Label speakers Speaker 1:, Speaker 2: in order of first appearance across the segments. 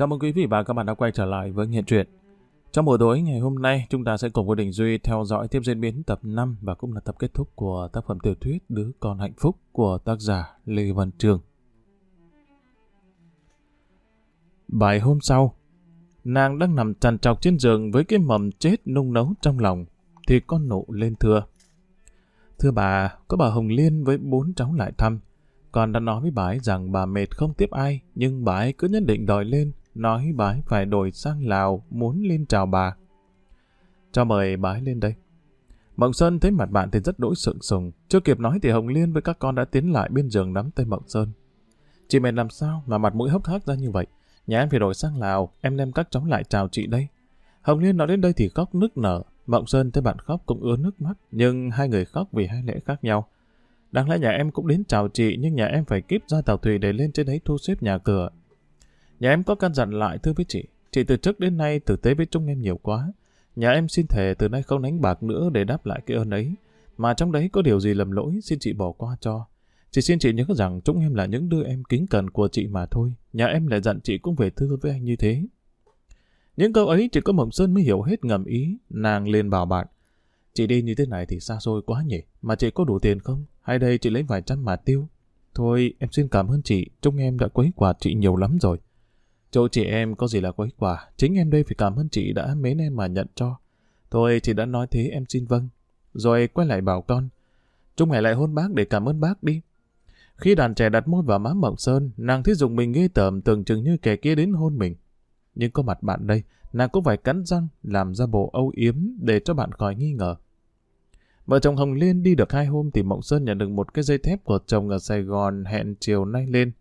Speaker 1: Chào mừng quý vị và các bạn đã quay trở lại với Nghiện Truyện. Trong buổi tối ngày hôm nay, chúng ta sẽ cùng với Đình Duy theo dõi tiếp diễn biến tập 5 và cũng là tập kết thúc của tác phẩm tiểu thuyết Đứa Con Hạnh Phúc của tác giả Lê Văn Trường. Bài hôm sau, nàng đang nằm trằn trọc trên giường với cái mầm chết nung nấu trong lòng, thì con nụ lên thưa. Thưa bà, có bà Hồng Liên với bốn cháu lại thăm. Con đã nói với bà ấy rằng bà mệt không tiếp ai, nhưng bà ấy cứ nhất định đòi lên, nói bái phải đổi sang Lào, muốn lên chào bà. Cho mời bái lên đây. Mộng Sơn thấy mặt bạn thì rất đỗi sượng sùng. Chưa kịp nói thì Hồng Liên với các con đã tiến lại bên giường nắm tay Mộng Sơn. Chị mẹ làm sao mà mặt mũi hốc hác ra như vậy? Nhà em phải đổi sang Lào, em đem các cháu lại chào chị đây. Hồng Liên nói đến đây thì khóc nức nở. Mộng Sơn thấy bạn khóc cũng ứa nước mắt, nhưng hai người khóc vì hai lẽ khác nhau. Đáng lẽ nhà em cũng đến chào chị, nhưng nhà em phải kíp ra tàu thủy để lên trên đấy thu xếp nhà cửa. Nhà em có căn dặn lại, thưa với chị. Chị từ trước đến nay tử tế với chúng em nhiều quá. Nhà em xin thề từ nay không đánh bạc nữa để đáp lại cái ơn ấy. Mà trong đấy có điều gì lầm lỗi, xin chị bỏ qua cho. Chị xin chị nhớ rằng chúng em là những đứa em kính cẩn của chị mà thôi. Nhà em lại dặn chị cũng về thưa với anh như thế. Những câu ấy chỉ có Mộng Sơn mới hiểu hết ngầm ý. Nàng liền bảo bạn. Chị đi như thế này thì xa xôi quá nhỉ. Mà chị có đủ tiền không? Hay đây chị lấy vài trăm mà tiêu? Thôi, em xin cảm ơn chị. Chúng em đã quấy quạt chị nhiều lắm rồi. Chỗ chị em có gì là có quấy quả, chính em đây phải cảm ơn chị đã mến em mà nhận cho. Thôi chị đã nói thế em xin vâng. Rồi quay lại bảo con. Chúng mày lại hôn bác để cảm ơn bác đi. Khi đàn trẻ đặt môi vào má Mộng Sơn, nàng thấy dùng mình ghê tởm tưởng chừng như kẻ kia đến hôn mình. Nhưng có mặt bạn đây, nàng cũng phải cắn răng làm ra bộ âu yếm để cho bạn khỏi nghi ngờ. Vợ chồng Hồng Liên đi được hai hôm thì Mộng Sơn nhận được một cái dây thép của chồng ở Sài Gòn hẹn chiều nay lên.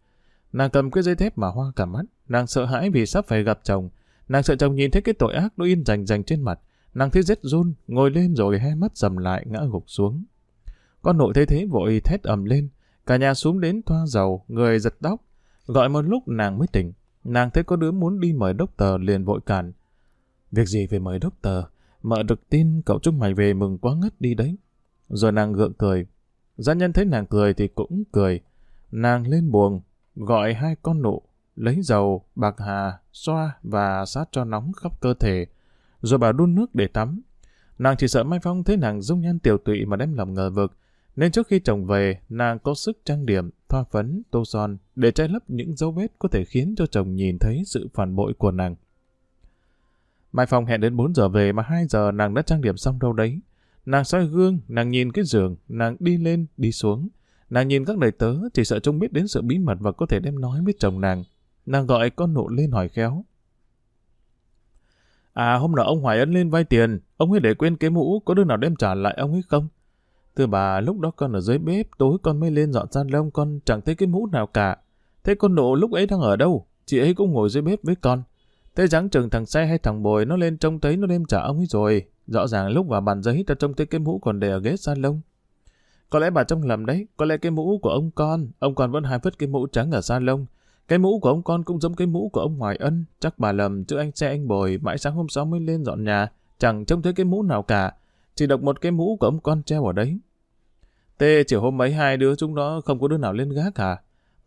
Speaker 1: Nàng cầm cái dây thép mà hoa cả mắt. Nàng sợ hãi vì sắp phải gặp chồng. Nàng sợ chồng nhìn thấy cái tội ác nó in rành rành trên mặt. Nàng thấy rét run, ngồi lên rồi hai mắt dầm lại ngã gục xuống. Con nội thấy thế vội thét ầm lên. Cả nhà xuống đến thoa dầu, người giật tóc. Gọi một lúc nàng mới tỉnh. Nàng thấy có đứa muốn đi mời đốc tờ liền vội cản. Việc gì về mời đốc tờ? Mợ được tin cậu chúc mày về mừng quá ngất đi đấy. Rồi nàng gượng cười. Gia nhân thấy nàng cười thì cũng cười. Nàng lên buồng, gọi hai con nụ lấy dầu, bạc hà, xoa và sát cho nóng khắp cơ thể, rồi bà đun nước để tắm. Nàng chỉ sợ Mai Phong thấy nàng dung nhan tiểu tụy mà đem lòng ngờ vực, nên trước khi chồng về, nàng có sức trang điểm, thoa phấn, tô son để che lấp những dấu vết có thể khiến cho chồng nhìn thấy sự phản bội của nàng. Mai Phong hẹn đến 4 giờ về mà 2 giờ nàng đã trang điểm xong đâu đấy. Nàng soi gương, nàng nhìn cái giường, nàng đi lên, đi xuống. Nàng nhìn các đầy tớ, chỉ sợ trông biết đến sự bí mật và có thể đem nói với chồng nàng. Nàng gọi con nụ lên hỏi khéo. À hôm nọ ông Hoài Ân lên vay tiền, ông ấy để quên cái mũ, có đứa nào đem trả lại ông ấy không? Thưa bà, lúc đó con ở dưới bếp, tối con mới lên dọn san lông, con chẳng thấy cái mũ nào cả. Thế con nụ lúc ấy đang ở đâu? Chị ấy cũng ngồi dưới bếp với con. Thế dáng chừng thằng xe hay thằng bồi nó lên trông thấy nó đem trả ông ấy rồi. Rõ ràng lúc vào bàn giấy ta trông thấy cái mũ còn để ở ghế salon. Có lẽ bà trông lầm đấy, có lẽ cái mũ của ông con, ông còn vẫn hai vứt cái mũ trắng ở salon. Cái mũ của ông con cũng giống cái mũ của ông Hoài Ân, chắc bà lầm chứ anh xe anh bồi, mãi sáng hôm sau mới lên dọn nhà, chẳng trông thấy cái mũ nào cả, chỉ đọc một cái mũ của ông con treo ở đấy. Tê chiều hôm mấy hai đứa chúng nó không có đứa nào lên gác cả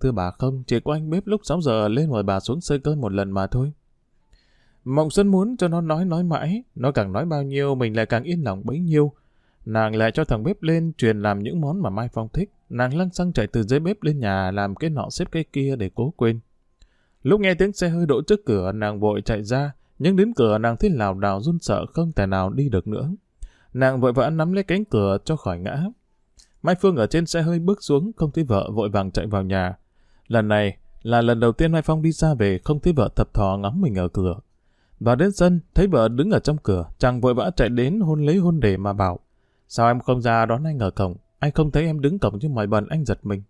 Speaker 1: Thưa bà không, chỉ có anh bếp lúc 6 giờ lên mời bà xuống sơi cơm một lần mà thôi. Mộng Xuân muốn cho nó nói nói mãi, nó càng nói bao nhiêu mình lại càng yên lòng bấy nhiêu. Nàng lại cho thằng bếp lên truyền làm những món mà Mai Phong thích. Nàng lăn xăng chạy từ dưới bếp lên nhà làm cái nọ xếp cái kia để cố quên. Lúc nghe tiếng xe hơi đỗ trước cửa, nàng vội chạy ra, nhưng đến cửa nàng thấy lào đào run sợ không thể nào đi được nữa. Nàng vội vã nắm lấy cánh cửa cho khỏi ngã. Mai Phương ở trên xe hơi bước xuống, không thấy vợ vội vàng chạy vào nhà. Lần này là lần đầu tiên Mai Phong đi ra về không thấy vợ thập thò ngắm mình ở cửa. Vào đến sân, thấy vợ đứng ở trong cửa, chàng vội vã chạy đến hôn lấy hôn để mà bảo. Sao em không ra đón anh ở cổng? Anh không thấy em đứng cổng như mọi bần anh giật mình.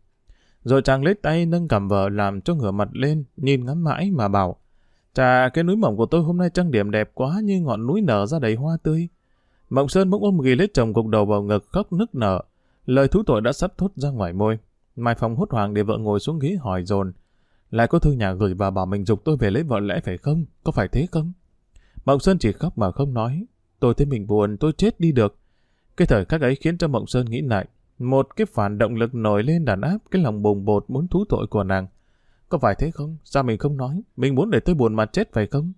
Speaker 1: Rồi chàng lấy tay nâng cầm vợ làm cho ngửa mặt lên, nhìn ngắm mãi mà bảo. Chà, cái núi mỏng của tôi hôm nay trang điểm đẹp quá như ngọn núi nở ra đầy hoa tươi. Mộng Sơn bỗng ôm ghi lấy chồng cục đầu vào ngực khóc nức nở. Lời thú tội đã sắp thốt ra ngoài môi. Mai Phong hốt hoảng để vợ ngồi xuống ghế hỏi dồn. Lại có thư nhà gửi và bảo mình dục tôi về lấy vợ lẽ phải không? Có phải thế không? Mộng Sơn chỉ khóc mà không nói. Tôi thấy mình buồn, tôi chết đi được. Cái thời khắc ấy khiến cho Mộng Sơn nghĩ lại. Một cái phản động lực nổi lên đàn áp cái lòng bồng bột muốn thú tội của nàng. có phải thế không? Sao mình không nói? Mình muốn để tôi buồn mà chết phải không?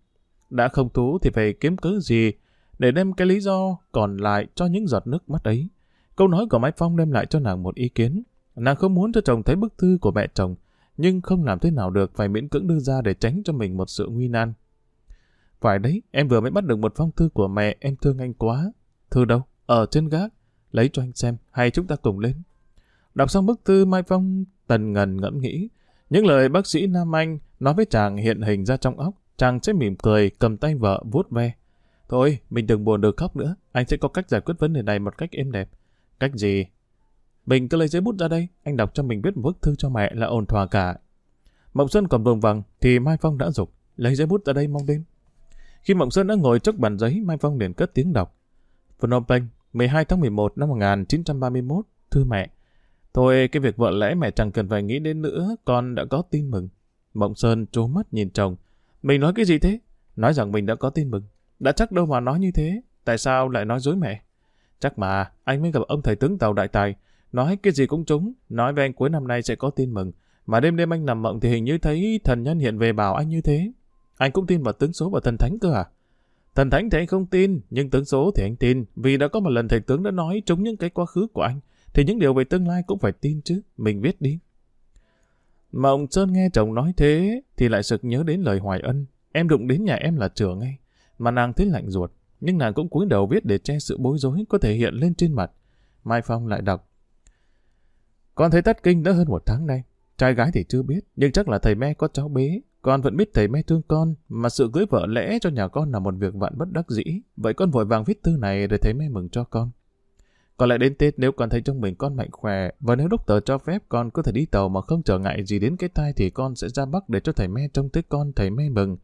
Speaker 1: Đã không thú thì phải kiếm cớ gì để đem cái lý do còn lại cho những giọt nước mắt ấy. Câu nói của Mai Phong đem lại cho nàng một ý kiến. Nàng không muốn cho chồng thấy bức thư của mẹ chồng, nhưng không làm thế nào được phải miễn cưỡng đưa ra để tránh cho mình một sự nguy nan. Phải đấy, em vừa mới bắt được một phong thư của mẹ, em thương anh quá. Thư đâu? Ở trên gác. Lấy cho anh xem, hay chúng ta cùng lên. Đọc xong bức thư Mai Phong tần ngần ngẫm nghĩ. Những lời bác sĩ Nam Anh nói với chàng hiện hình ra trong óc, chàng sẽ mỉm cười, cầm tay vợ, vuốt ve. Thôi, mình đừng buồn được khóc nữa, anh sẽ có cách giải quyết vấn đề này một cách êm đẹp. Cách gì? Mình cứ lấy giấy bút ra đây, anh đọc cho mình biết một bức thư cho mẹ là ổn thỏa cả. Mộng Xuân còn vùng vằng, thì Mai Phong đã dục lấy giấy bút ra đây mong đêm. Khi Mộng Xuân đã ngồi trước bàn giấy, Mai Phong liền cất tiếng đọc. Phnom Penh, 12 tháng 11 năm 1931, thư mẹ. Thôi, cái việc vợ lẽ mẹ chẳng cần phải nghĩ đến nữa, con đã có tin mừng. Mộng Sơn trố mắt nhìn chồng. Mình nói cái gì thế? Nói rằng mình đã có tin mừng. Đã chắc đâu mà nói như thế. Tại sao lại nói dối mẹ? Chắc mà, anh mới gặp ông thầy tướng tàu đại tài. Nói cái gì cũng trúng. Nói với anh cuối năm nay sẽ có tin mừng. Mà đêm đêm anh nằm mộng thì hình như thấy thần nhân hiện về bảo anh như thế. Anh cũng tin vào tướng số và thần thánh cơ à? Thần thánh thì anh không tin, nhưng tướng số thì anh tin. Vì đã có một lần thầy tướng đã nói trúng những cái quá khứ của anh. Thì những điều về tương lai cũng phải tin chứ. Mình biết đi. mà ông Sơn nghe chồng nói thế, thì lại sực nhớ đến lời hoài ân. Em đụng đến nhà em là trưởng ngay. Mà nàng thấy lạnh ruột, nhưng nàng cũng cúi đầu viết để che sự bối rối có thể hiện lên trên mặt. Mai Phong lại đọc. Con thấy tất kinh đã hơn một tháng nay. Trai gái thì chưa biết, nhưng chắc là thầy me có cháu bế. Con vẫn biết thầy mẹ thương con, mà sự cưới vợ lẽ cho nhà con là một việc vạn bất đắc dĩ. Vậy con vội vàng viết thư này để thầy mẹ mừng cho con. Còn lại đến Tết nếu con thấy trong mình con mạnh khỏe, và nếu đốc tờ cho phép con có thể đi tàu mà không trở ngại gì đến cái tai thì con sẽ ra Bắc để cho thầy me trông tới con thầy me mừng.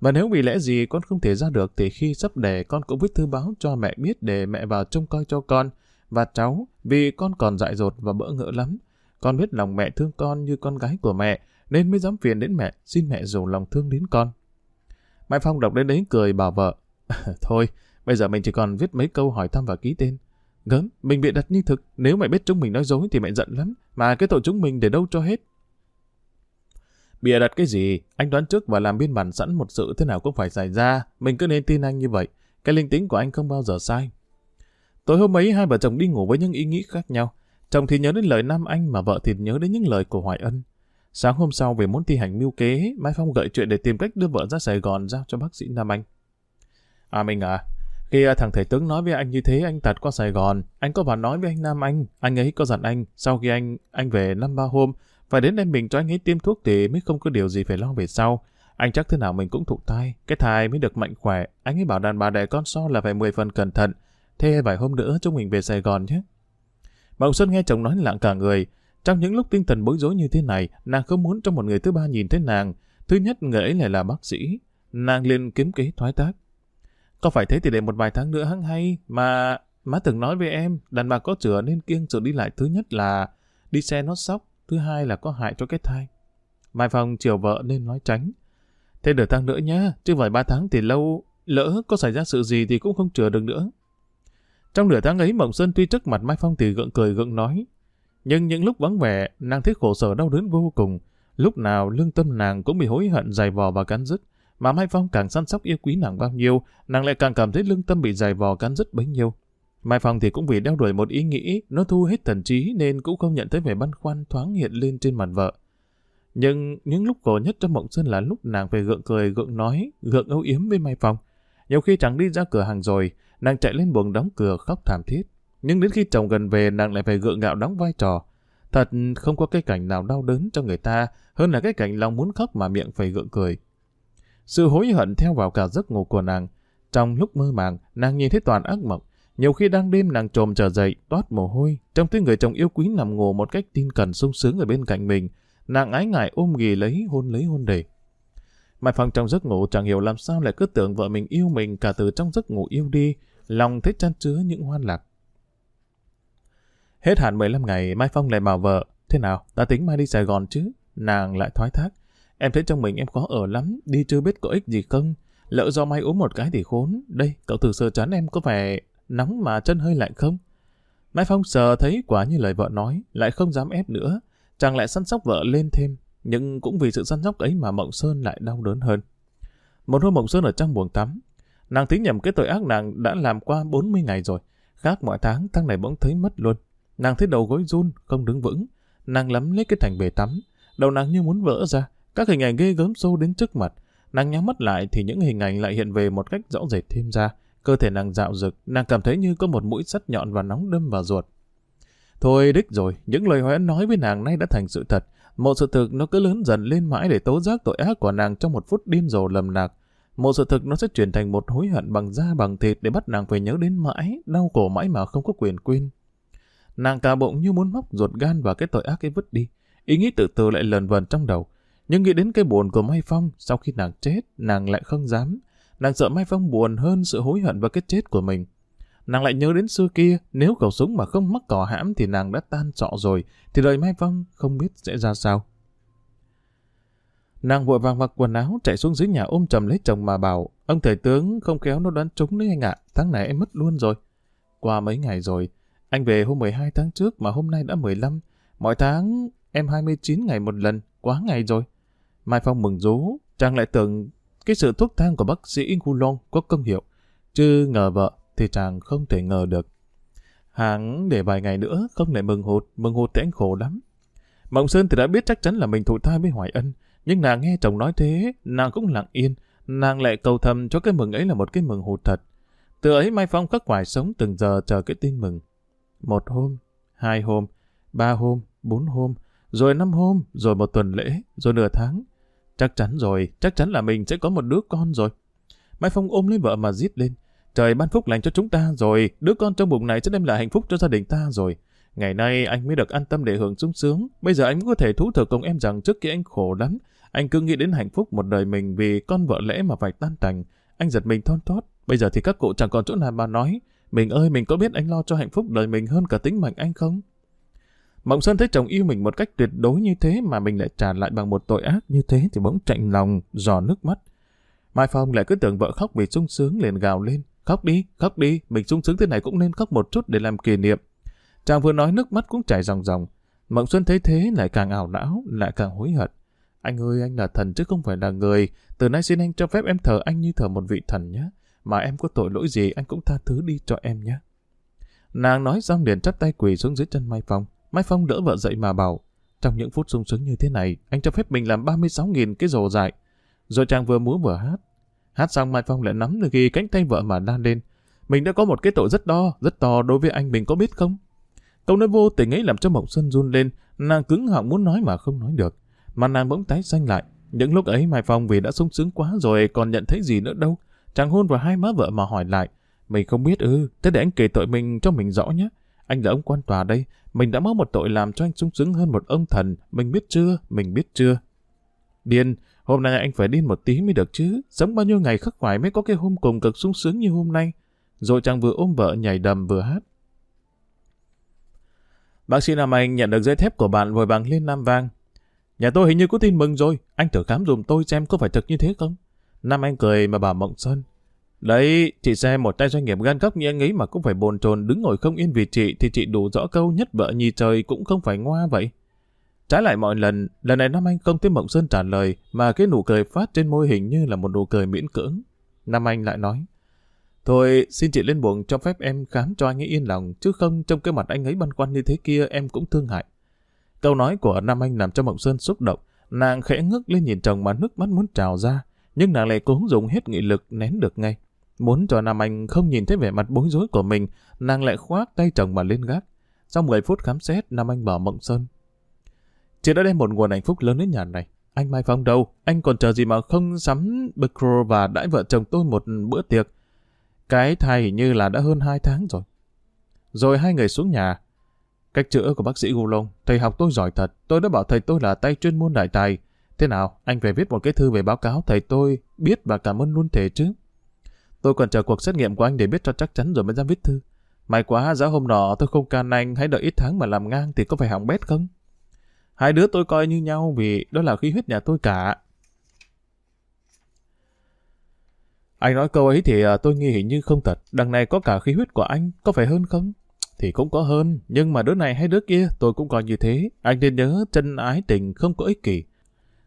Speaker 1: Và nếu vì lẽ gì con không thể ra được thì khi sắp đẻ con cũng viết thư báo cho mẹ biết để mẹ vào trông coi cho con và cháu vì con còn dại dột và bỡ ngỡ lắm. Con biết lòng mẹ thương con như con gái của mẹ nên mới dám phiền đến mẹ xin mẹ dùng lòng thương đến con. Mai Phong đọc đến đấy cười bảo vợ Thôi, bây giờ mình chỉ còn viết mấy câu hỏi thăm và ký tên. Gớm, mình bị đặt như thực, nếu mẹ biết chúng mình nói dối thì mẹ giận lắm, mà cái tội chúng mình để đâu cho hết. Bịa đặt cái gì, anh đoán trước và làm biên bản sẵn một sự thế nào cũng phải xảy ra, mình cứ nên tin anh như vậy, cái linh tính của anh không bao giờ sai. Tối hôm ấy hai vợ chồng đi ngủ với những ý nghĩ khác nhau, chồng thì nhớ đến lời Nam Anh mà vợ thì nhớ đến những lời của Hoài Ân. Sáng hôm sau về muốn thi hành mưu kế, Mai Phong gợi chuyện để tìm cách đưa vợ ra Sài Gòn giao cho bác sĩ Nam Anh. À mình à, khi à, thằng thầy tướng nói với anh như thế anh tạt qua Sài Gòn, anh có vào nói với anh Nam Anh, anh ấy có dặn anh, sau khi anh anh về năm ba hôm, phải đến đem mình cho anh ấy tiêm thuốc thì mới không có điều gì phải lo về sau. Anh chắc thế nào mình cũng thụ thai, cái thai mới được mạnh khỏe, anh ấy bảo đàn bà đẻ con so là phải 10 phần cẩn thận. Thế vài hôm nữa chúng mình về Sài Gòn nhé. Mộng Xuân nghe chồng nói lặng cả người. Trong những lúc tinh thần bối rối như thế này, nàng không muốn cho một người thứ ba nhìn thấy nàng. Thứ nhất, người ấy lại là bác sĩ. Nàng liền kiếm kế thoái tác. Có phải thế thì để một vài tháng nữa hăng hay, mà má từng nói với em, đàn bà có chữa nên kiêng sự đi lại thứ nhất là đi xe nó sóc, thứ hai là có hại cho cái thai. Mai Phong chiều vợ nên nói tránh. Thế nửa tháng nữa nhá, chứ vài ba tháng thì lâu, lỡ có xảy ra sự gì thì cũng không chữa được nữa. Trong nửa tháng ấy Mộng Sơn tuy trước mặt Mai Phong thì gượng cười gượng nói. Nhưng những lúc vắng vẻ, nàng thấy khổ sở đau đớn vô cùng. Lúc nào lương tâm nàng cũng bị hối hận dày vò và cắn rứt. Mà Mai Phong càng săn sóc yêu quý nàng bao nhiêu, nàng lại càng cảm thấy lương tâm bị dày vò cắn rứt bấy nhiêu. Mai Phong thì cũng vì đeo đuổi một ý nghĩ, nó thu hết thần trí nên cũng không nhận thấy vẻ băn khoăn thoáng hiện lên trên mặt vợ. Nhưng những lúc khổ nhất trong mộng sơn là lúc nàng về gượng cười, gượng nói, gượng âu yếm với Mai Phong. Nhiều khi chẳng đi ra cửa hàng rồi, nàng chạy lên buồng đóng cửa khóc thảm thiết. Nhưng đến khi chồng gần về nàng lại phải gượng gạo đóng vai trò. Thật không có cái cảnh nào đau đớn cho người ta hơn là cái cảnh lòng muốn khóc mà miệng phải gượng cười. Sự hối hận theo vào cả giấc ngủ của nàng. Trong lúc mơ màng, nàng nhìn thấy toàn ác mộng. Nhiều khi đang đêm nàng trồm trở dậy, toát mồ hôi, trong thấy người chồng yêu quý nằm ngủ một cách tin cần sung sướng ở bên cạnh mình. Nàng ái ngại ôm ghì lấy hôn lấy hôn đầy Mai Phong trong giấc ngủ chẳng hiểu làm sao lại cứ tưởng vợ mình yêu mình cả từ trong giấc ngủ yêu đi, lòng thấy chăn chứa những hoan lạc. Hết hạn 15 ngày, Mai Phong lại bảo vợ, thế nào, ta tính mai đi Sài Gòn chứ? Nàng lại thoái thác, em thấy trong mình em khó ở lắm, đi chưa biết có ích gì không? Lỡ do mai uống một cái thì khốn, đây, cậu thử sờ chán em có vẻ nóng mà chân hơi lạnh không? Mai Phong sờ thấy quả như lời vợ nói, lại không dám ép nữa, chàng lại săn sóc vợ lên thêm. nhưng cũng vì sự săn sóc ấy mà Mộng Sơn lại đau đớn hơn. Một hôm Mộng Sơn ở trong buồng tắm, nàng tính nhầm cái tội ác nàng đã làm qua 40 ngày rồi. Khác mọi tháng, tháng này bỗng thấy mất luôn. Nàng thấy đầu gối run, không đứng vững. Nàng lắm lấy cái thành bể tắm. Đầu nàng như muốn vỡ ra. Các hình ảnh ghê gớm sâu đến trước mặt. Nàng nhắm mắt lại thì những hình ảnh lại hiện về một cách rõ rệt thêm ra. Cơ thể nàng dạo rực, nàng cảm thấy như có một mũi sắt nhọn và nóng đâm vào ruột. Thôi đích rồi, những lời hoãn nói với nàng nay đã thành sự thật. Một sự thực nó cứ lớn dần lên mãi để tố giác tội ác của nàng trong một phút điên rồ lầm lạc. Một sự thực nó sẽ chuyển thành một hối hận bằng da bằng thịt để bắt nàng phải nhớ đến mãi, đau khổ mãi mà không có quyền quên. Nàng cả bụng như muốn móc ruột gan và cái tội ác ấy vứt đi. Ý nghĩ tự từ lại lần vần trong đầu. Nhưng nghĩ đến cái buồn của Mai Phong, sau khi nàng chết, nàng lại không dám. Nàng sợ Mai Phong buồn hơn sự hối hận và cái chết của mình. Nàng lại nhớ đến xưa kia, nếu khẩu súng mà không mắc cỏ hãm thì nàng đã tan trọ rồi, thì đời Mai Phong không biết sẽ ra sao. Nàng vội vàng mặc quần áo chạy xuống dưới nhà ôm chầm lấy chồng mà bảo, ông thầy tướng không kéo nó đoán trúng đấy anh ạ, tháng này em mất luôn rồi. Qua mấy ngày rồi, anh về hôm 12 tháng trước mà hôm nay đã 15, mọi tháng em 29 ngày một lần, quá ngày rồi. Mai Phong mừng rú, chàng lại tưởng cái sự thuốc thang của bác sĩ Goulon có công hiệu, chứ ngờ vợ thì chàng không thể ngờ được. Hàng để vài ngày nữa, không lại mừng hụt, mừng hụt thì anh khổ lắm. Mộng Sơn thì đã biết chắc chắn là mình thụ thai với Hoài Ân, nhưng nàng nghe chồng nói thế, nàng cũng lặng yên, nàng lại cầu thầm cho cái mừng ấy là một cái mừng hụt thật. Từ ấy Mai Phong khắc khoải sống từng giờ chờ cái tin mừng. Một hôm, hai hôm, ba hôm, bốn hôm, rồi năm hôm, rồi một tuần lễ, rồi nửa tháng. Chắc chắn rồi, chắc chắn là mình sẽ có một đứa con rồi. Mai Phong ôm lấy vợ mà giết lên. Trời ban phúc lành cho chúng ta rồi, đứa con trong bụng này sẽ đem lại hạnh phúc cho gia đình ta rồi. Ngày nay anh mới được an tâm để hưởng sung sướng. Bây giờ anh có thể thú thực cùng em rằng trước kia anh khổ lắm. Anh cứ nghĩ đến hạnh phúc một đời mình vì con vợ lẽ mà phải tan tành. Anh giật mình thon thót. Bây giờ thì các cụ chẳng còn chỗ nào mà nói. Mình ơi, mình có biết anh lo cho hạnh phúc đời mình hơn cả tính mạng anh không? Mộng Sơn thấy chồng yêu mình một cách tuyệt đối như thế mà mình lại trả lại bằng một tội ác như thế thì bỗng chạnh lòng, giò nước mắt. Mai Phong lại cứ tưởng vợ khóc vì sung sướng liền gào lên. Khóc đi, khóc đi, mình sung sướng thế này cũng nên khóc một chút để làm kỷ niệm. Chàng vừa nói nước mắt cũng chảy ròng ròng. Mộng Xuân thấy thế lại càng ảo não, lại càng hối hận. Anh ơi, anh là thần chứ không phải là người. Từ nay xin anh cho phép em thờ anh như thờ một vị thần nhé. Mà em có tội lỗi gì anh cũng tha thứ đi cho em nhé. Nàng nói xong liền chắp tay quỳ xuống dưới chân Mai Phong. Mai Phong đỡ vợ dậy mà bảo. Trong những phút sung sướng như thế này, anh cho phép mình làm 36.000 cái rồ dại. Rồi chàng vừa múa vừa hát. Hát xong Mai Phong lại nắm được ghi cánh tay vợ mà đan lên. Mình đã có một cái tội rất đo, rất to đối với anh mình có biết không? Câu nói vô tình ấy làm cho Mộng Xuân run lên, nàng cứng họng muốn nói mà không nói được. Mà nàng bỗng tái xanh lại. Những lúc ấy Mai Phong vì đã sung sướng quá rồi còn nhận thấy gì nữa đâu. Chàng hôn vào hai má vợ mà hỏi lại. Mình không biết ư, thế để anh kể tội mình cho mình rõ nhé. Anh là ông quan tòa đây, mình đã mắc một tội làm cho anh sung sướng hơn một ông thần, mình biết chưa, mình biết chưa. Điên, hôm nay anh phải điên một tí mới được chứ, sống bao nhiêu ngày khắc khoải mới có cái hôm cùng cực sung sướng như hôm nay. Rồi chàng vừa ôm vợ nhảy đầm vừa hát. Bác sĩ Nam Anh nhận được giấy thép của bạn vội bằng lên Nam Vang. Nhà tôi hình như có tin mừng rồi, anh thử khám dùm tôi xem có phải thật như thế không? Nam Anh cười mà bảo Mộng Sơn. Đấy, chị xem một tay doanh nghiệp gan góc như anh ấy mà cũng phải bồn chồn đứng ngồi không yên vì chị thì chị đủ rõ câu nhất vợ nhì trời cũng không phải ngoa vậy. Trái lại mọi lần, lần này Nam Anh không thấy Mộng Sơn trả lời mà cái nụ cười phát trên môi hình như là một nụ cười miễn cưỡng. Nam Anh lại nói. Thôi, xin chị lên buồng cho phép em khám cho anh ấy yên lòng, chứ không trong cái mặt anh ấy băn khoăn như thế kia em cũng thương hại. Câu nói của Nam Anh làm cho Mộng Sơn xúc động, nàng khẽ ngước lên nhìn chồng mà nước mắt muốn trào ra, nhưng nàng lại cố dùng hết nghị lực nén được ngay. Muốn cho Nam Anh không nhìn thấy vẻ mặt bối rối của mình, nàng lại khoác tay chồng mà lên gác. Sau 10 phút khám xét, Nam Anh bảo Mộng Sơn. Chị đã đem một nguồn hạnh phúc lớn đến nhà này. Anh Mai Phong đâu? Anh còn chờ gì mà không sắm Becro và đãi vợ chồng tôi một bữa tiệc? Cái thai hình như là đã hơn 2 tháng rồi. Rồi hai người xuống nhà. Cách chữa của bác sĩ Gulong, thầy học tôi giỏi thật. Tôi đã bảo thầy tôi là tay chuyên môn đại tài. Thế nào, anh phải viết một cái thư về báo cáo thầy tôi biết và cảm ơn luôn thể chứ. Tôi còn chờ cuộc xét nghiệm của anh để biết cho chắc chắn rồi mới dám viết thư. May quá, giá hôm nọ tôi không can anh hãy đợi ít tháng mà làm ngang thì có phải hỏng bét không? Hai đứa tôi coi như nhau vì đó là khí huyết nhà tôi cả. Anh nói câu ấy thì à, tôi nghi hình như không thật. Đằng này có cả khí huyết của anh, có phải hơn không? Thì cũng có hơn, nhưng mà đứa này hay đứa kia tôi cũng coi như thế. Anh nên nhớ chân ái tình không có ích kỷ.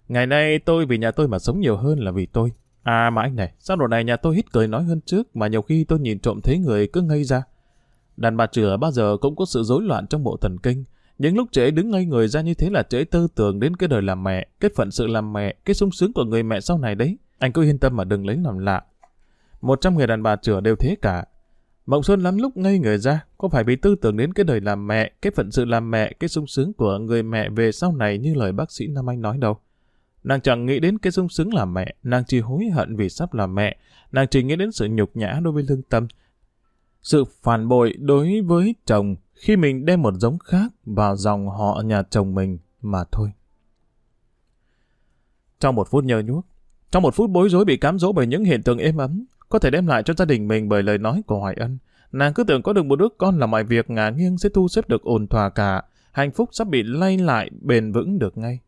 Speaker 1: Ngày nay tôi vì nhà tôi mà sống nhiều hơn là vì tôi. À mà anh này, sao độ này nhà tôi hít cười nói hơn trước mà nhiều khi tôi nhìn trộm thấy người cứ ngây ra. Đàn bà chửa bao giờ cũng có sự rối loạn trong bộ thần kinh. Những lúc trễ đứng ngây người ra như thế là trễ tư tưởng đến cái đời làm mẹ, cái phận sự làm mẹ, cái sung sướng của người mẹ sau này đấy. Anh cứ yên tâm mà đừng lấy làm lạ. Một trăm người đàn bà chửa đều thế cả. Mộng Xuân lắm lúc ngây người ra, có phải vì tư tưởng đến cái đời làm mẹ, cái phận sự làm mẹ, cái sung sướng của người mẹ về sau này như lời bác sĩ Nam Anh nói đâu. Nàng chẳng nghĩ đến cái sung sướng làm mẹ, nàng chỉ hối hận vì sắp làm mẹ, nàng chỉ nghĩ đến sự nhục nhã đối với lương tâm. Sự phản bội đối với chồng khi mình đem một giống khác vào dòng họ nhà chồng mình mà thôi. Trong một phút nhơ nhuốc, trong một phút bối rối bị cám dỗ bởi những hiện tượng êm ấm, có thể đem lại cho gia đình mình bởi lời nói của Hoài Ân. Nàng cứ tưởng có được một đứa con là mọi việc ngả nghiêng sẽ thu xếp được ổn thỏa cả, hạnh phúc sắp bị lay lại bền vững được ngay.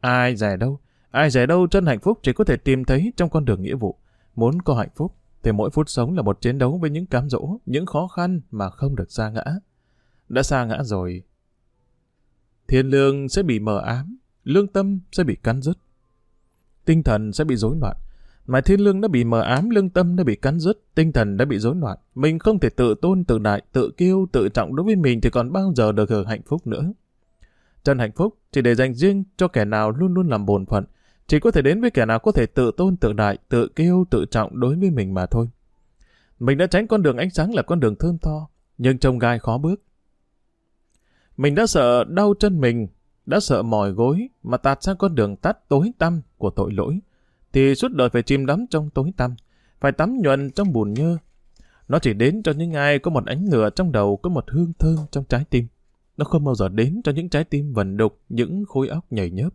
Speaker 1: Ai rẻ đâu, ai rẻ đâu chân hạnh phúc chỉ có thể tìm thấy trong con đường nghĩa vụ. Muốn có hạnh phúc, thì mỗi phút sống là một chiến đấu với những cám dỗ, những khó khăn mà không được xa ngã. Đã xa ngã rồi, thiên lương sẽ bị mờ ám, lương tâm sẽ bị cắn rứt. Tinh thần sẽ bị rối loạn, mà thiên lương đã bị mờ ám, lương tâm đã bị cắn rứt, tinh thần đã bị rối loạn. Mình không thể tự tôn, tự đại, tự kiêu, tự trọng đối với mình thì còn bao giờ được hưởng hạnh phúc nữa. Chân hạnh phúc chỉ để dành riêng cho kẻ nào luôn luôn làm bổn phận, chỉ có thể đến với kẻ nào có thể tự tôn, tự đại, tự kiêu, tự trọng đối với mình mà thôi. Mình đã tránh con đường ánh sáng là con đường thơm tho, nhưng trông gai khó bước. Mình đã sợ đau chân mình, đã sợ mỏi gối mà tạt sang con đường tắt tối tăm của tội lỗi thì suốt đời phải chìm đắm trong tối tăm, phải tắm nhuần trong bùn nhơ. Nó chỉ đến cho những ai có một ánh lửa trong đầu, có một hương thơm trong trái tim. Nó không bao giờ đến cho những trái tim vần đục, những khối óc nhảy nhớp.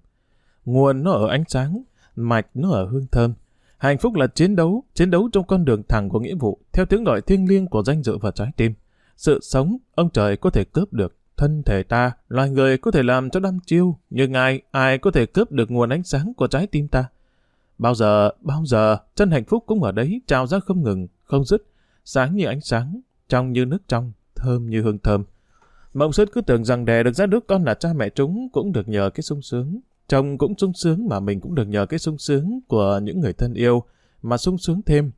Speaker 1: Nguồn nó ở ánh sáng, mạch nó ở hương thơm. Hạnh phúc là chiến đấu, chiến đấu trong con đường thẳng của nghĩa vụ, theo tiếng gọi thiêng liêng của danh dự và trái tim. Sự sống, ông trời có thể cướp được. Thân thể ta, loài người có thể làm cho đăm chiêu, nhưng ai, ai có thể cướp được nguồn ánh sáng của trái tim ta? Bao giờ, bao giờ, chân hạnh phúc cũng ở đấy, trao ra không ngừng, không dứt, sáng như ánh sáng, trong như nước trong, thơm như hương thơm. Mộng sứt cứ tưởng rằng đẻ được ra đứa con là cha mẹ chúng cũng được nhờ cái sung sướng. Chồng cũng sung sướng mà mình cũng được nhờ cái sung sướng của những người thân yêu mà sung sướng thêm.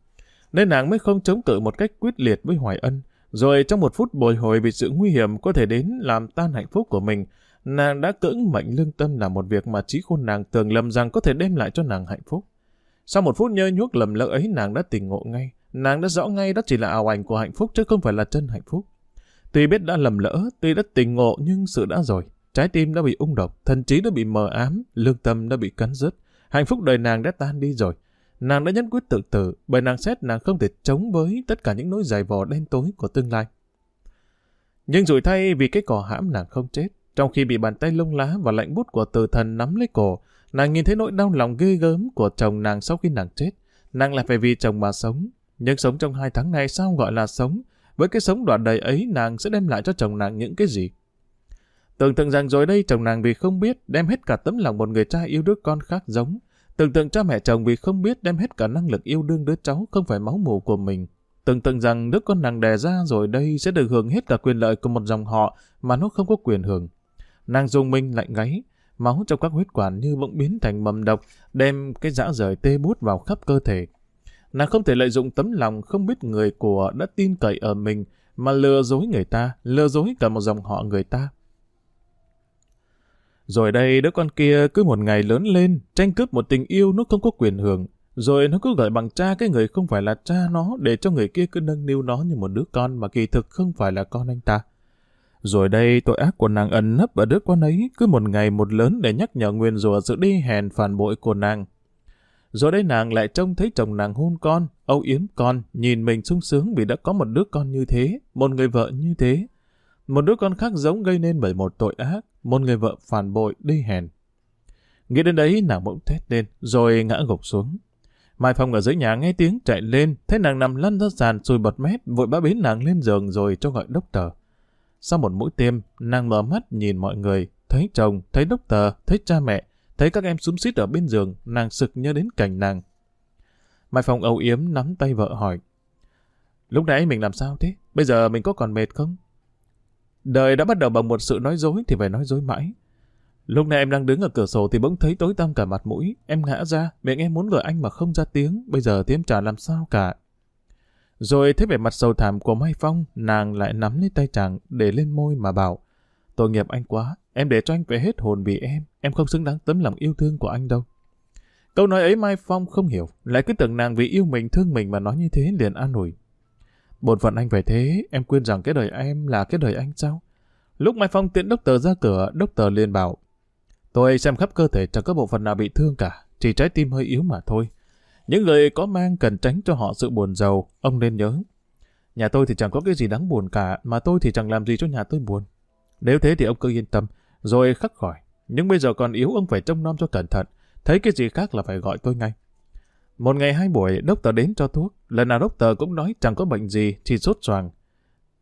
Speaker 1: Nên nàng mới không chống cự một cách quyết liệt với Hoài Ân. Rồi trong một phút bồi hồi vì sự nguy hiểm có thể đến làm tan hạnh phúc của mình, nàng đã cưỡng mệnh lương tâm làm một việc mà trí khôn nàng tưởng lầm rằng có thể đem lại cho nàng hạnh phúc. Sau một phút nhơ nhuốc lầm lỡ ấy nàng đã tỉnh ngộ ngay. Nàng đã rõ ngay đó chỉ là ảo ảnh của hạnh phúc chứ không phải là chân hạnh phúc. Tuy biết đã lầm lỡ, tuy đã tỉnh ngộ nhưng sự đã rồi. Trái tim đã bị ung độc, thần trí đã bị mờ ám, lương tâm đã bị cắn rứt. Hạnh phúc đời nàng đã tan đi rồi. Nàng đã nhất quyết tự tử, bởi nàng xét nàng không thể chống với tất cả những nỗi dày vò đen tối của tương lai. Nhưng rủi thay vì cái cỏ hãm nàng không chết, trong khi bị bàn tay lông lá và lạnh bút của từ thần nắm lấy cổ, Nàng nhìn thấy nỗi đau lòng ghê gớm của chồng nàng sau khi nàng chết. Nàng lại phải vì chồng mà sống. Nhưng sống trong hai tháng này sao gọi là sống? Với cái sống đoạn đời ấy nàng sẽ đem lại cho chồng nàng những cái gì? Tưởng tượng rằng rồi đây chồng nàng vì không biết đem hết cả tấm lòng một người cha yêu đứa con khác giống. Tưởng tượng cha mẹ chồng vì không biết đem hết cả năng lực yêu đương đứa cháu không phải máu mù của mình. Tưởng tượng rằng đứa con nàng đẻ ra rồi đây sẽ được hưởng hết cả quyền lợi của một dòng họ mà nó không có quyền hưởng. Nàng dùng mình lạnh gáy, máu trong các huyết quản như bỗng biến thành mầm độc, đem cái dã rời tê bút vào khắp cơ thể. Nàng không thể lợi dụng tấm lòng không biết người của đã tin cậy ở mình mà lừa dối người ta, lừa dối cả một dòng họ người ta. Rồi đây đứa con kia cứ một ngày lớn lên, tranh cướp một tình yêu nó không có quyền hưởng, rồi nó cứ gọi bằng cha cái người không phải là cha nó để cho người kia cứ nâng niu nó như một đứa con mà kỳ thực không phải là con anh ta. Rồi đây tội ác của nàng ẩn nấp ở đứa con ấy cứ một ngày một lớn để nhắc nhở nguyên rủa sự đi hèn phản bội của nàng. Rồi đây nàng lại trông thấy chồng nàng hôn con, âu yếm con, nhìn mình sung sướng vì đã có một đứa con như thế, một người vợ như thế. Một đứa con khác giống gây nên bởi một tội ác, một người vợ phản bội đi hèn. Nghĩ đến đấy nàng bỗng thét lên, rồi ngã gục xuống. Mai Phong ở dưới nhà nghe tiếng chạy lên, thấy nàng nằm lăn ra sàn sùi bọt mép, vội bá biến nàng lên giường rồi cho gọi đốc tờ. Sau một mũi tiêm, nàng mở mắt nhìn mọi người, thấy chồng, thấy đốc tờ, thấy cha mẹ, thấy các em súng xít ở bên giường, nàng sực nhớ đến cảnh nàng. Mai Phong âu yếm nắm tay vợ hỏi. Lúc nãy mình làm sao thế? Bây giờ mình có còn mệt không? Đời đã bắt đầu bằng một sự nói dối thì phải nói dối mãi. Lúc này em đang đứng ở cửa sổ thì bỗng thấy tối tăm cả mặt mũi. Em ngã ra, miệng em muốn gọi anh mà không ra tiếng. Bây giờ thì em chả làm sao cả. Rồi thấy vẻ mặt sầu thảm của Mai Phong, nàng lại nắm lấy tay chàng để lên môi mà bảo. Tội nghiệp anh quá, em để cho anh về hết hồn vì em. Em không xứng đáng tấm lòng yêu thương của anh đâu. Câu nói ấy Mai Phong không hiểu, lại cứ tưởng nàng vì yêu mình thương mình mà nói như thế liền an ủi. Bột phận anh phải thế, em quên rằng cái đời em là cái đời anh sao? Lúc Mai Phong tiễn đốc tờ ra cửa, đốc tờ liền bảo Tôi xem khắp cơ thể chẳng có bộ phận nào bị thương cả, chỉ trái tim hơi yếu mà thôi. Những người có mang cần tránh cho họ sự buồn giàu, ông nên nhớ. Nhà tôi thì chẳng có cái gì đáng buồn cả, mà tôi thì chẳng làm gì cho nhà tôi buồn. Nếu thế thì ông cứ yên tâm, rồi khắc khỏi. Nhưng bây giờ còn yếu ông phải trông nom cho cẩn thận, thấy cái gì khác là phải gọi tôi ngay. Một ngày hai buổi, đốc tờ đến cho thuốc, lần nào đốc tờ cũng nói chẳng có bệnh gì, chỉ sốt xoàng.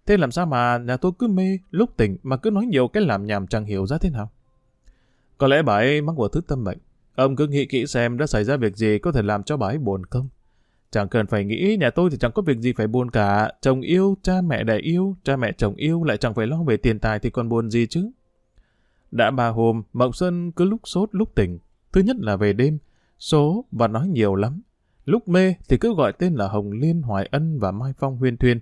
Speaker 1: Thế làm sao mà nhà tôi cứ mê, lúc tỉnh mà cứ nói nhiều cái làm nhảm chẳng hiểu ra thế nào? Có lẽ bà ấy mắc một thứ tâm bệnh. Ông cứ nghĩ kỹ xem đã xảy ra việc gì có thể làm cho bà ấy buồn không? Chẳng cần phải nghĩ, nhà tôi thì chẳng có việc gì phải buồn cả. Chồng yêu, cha mẹ đẻ yêu, cha mẹ chồng yêu lại chẳng phải lo về tiền tài thì còn buồn gì chứ. Đã ba hôm, Mộng Sơn cứ lúc sốt lúc tỉnh. Thứ nhất là về đêm, số và nói nhiều lắm. Lúc mê thì cứ gọi tên là Hồng Liên, Hoài Ân và Mai Phong Huyên Thuyên.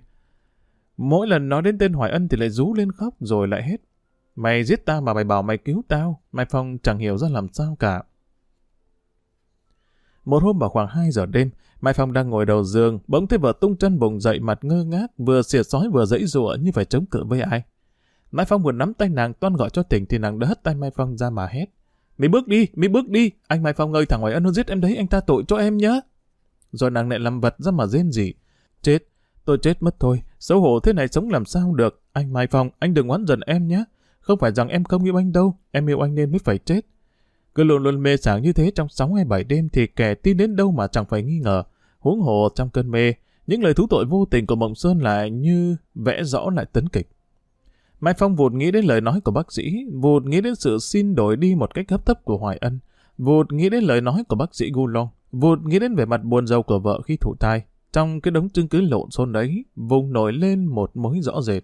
Speaker 1: Mỗi lần nói đến tên Hoài Ân thì lại rú lên khóc rồi lại hết. Mày giết tao mà mày bảo mày cứu tao. Mai Phong chẳng hiểu ra làm sao cả. Một hôm vào khoảng 2 giờ đêm, Mai Phong đang ngồi đầu giường, bỗng thấy vợ tung chân bùng dậy mặt ngơ ngác, vừa xìa sói vừa dãy rụa như phải chống cự với ai. Mai Phong vừa nắm tay nàng toan gọi cho tỉnh thì nàng đã hất tay Mai Phong ra mà hét. Mày bước đi, mày bước đi, anh Mai Phong ơi thằng ngoài ân nó giết em đấy, anh ta tội cho em nhá. Rồi nàng lại làm vật ra mà rên gì. Chết, tôi chết mất thôi, xấu hổ thế này sống làm sao được. Anh Mai Phong, anh đừng oán giận em nhé. Không phải rằng em không yêu anh đâu, em yêu anh nên mới phải chết. Cứ luôn luôn mê sảng như thế trong 6 hay 7 đêm thì kẻ tin đến đâu mà chẳng phải nghi ngờ. Huống hồ trong cơn mê, những lời thú tội vô tình của Mộng Sơn lại như vẽ rõ lại tấn kịch. Mai Phong vụt nghĩ đến lời nói của bác sĩ, vụt nghĩ đến sự xin đổi đi một cách hấp tấp của Hoài Ân, vụt nghĩ đến lời nói của bác sĩ Gu Long, vụt nghĩ đến vẻ mặt buồn rầu của vợ khi thụ thai. Trong cái đống chứng cứ lộn xôn đấy, vùng nổi lên một mối rõ rệt.